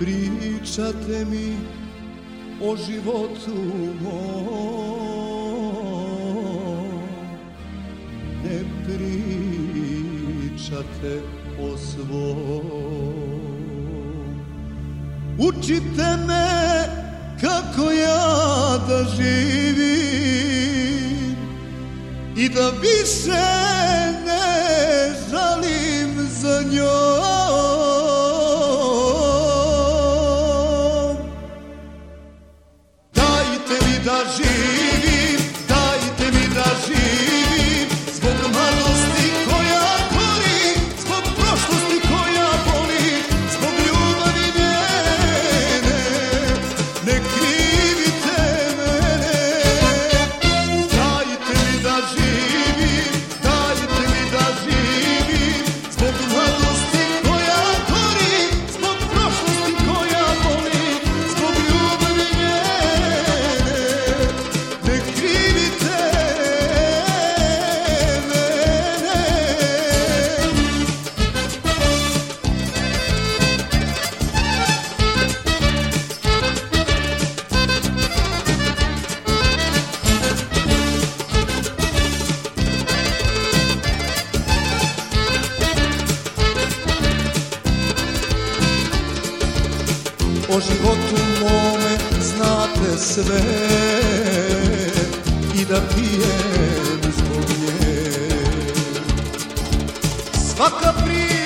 pričate mi o životu mom. Ne pričate o svom. Učite me kako ja da živim i da više o životu mome znate sve i da pijem zbog nje. Svaka prije